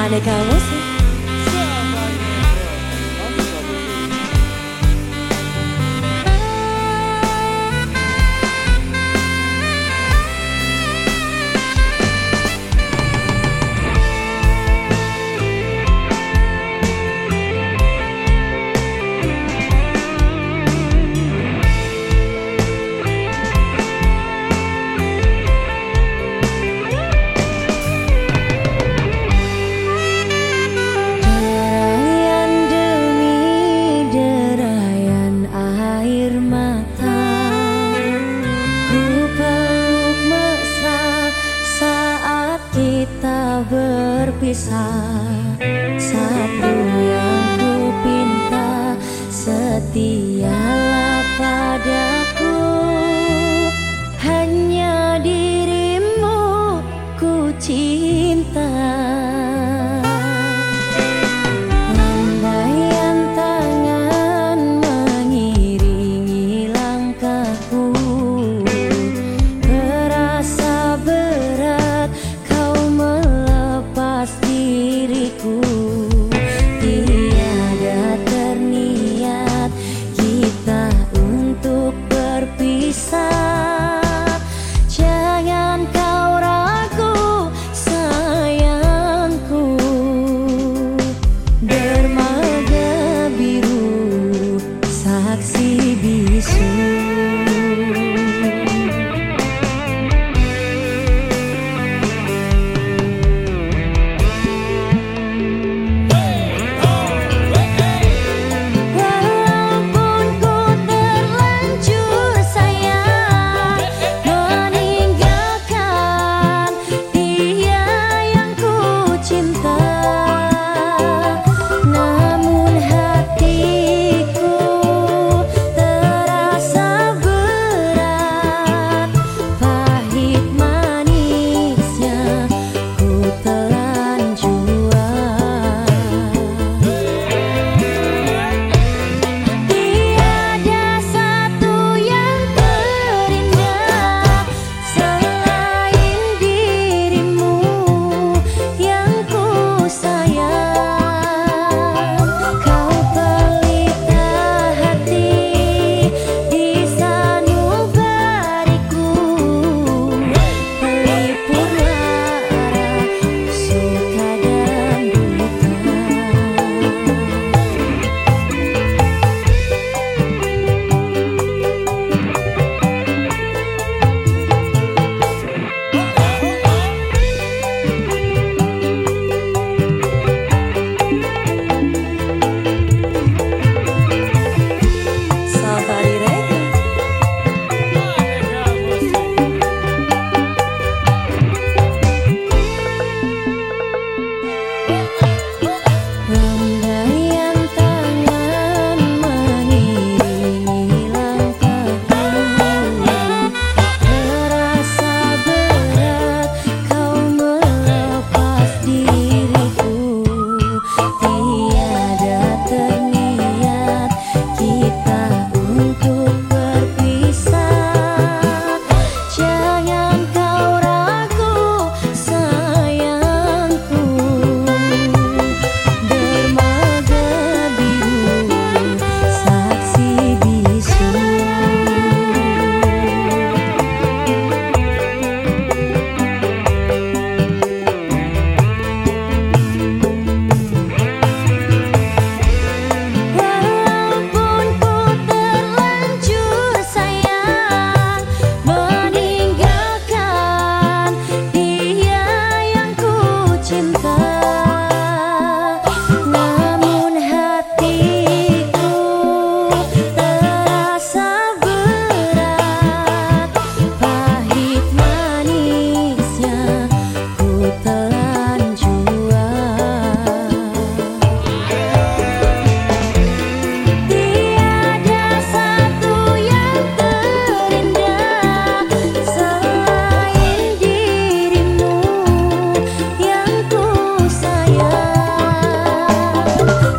あれがおせ bisa. Satu yang ku pinta Setialah cinta thank you.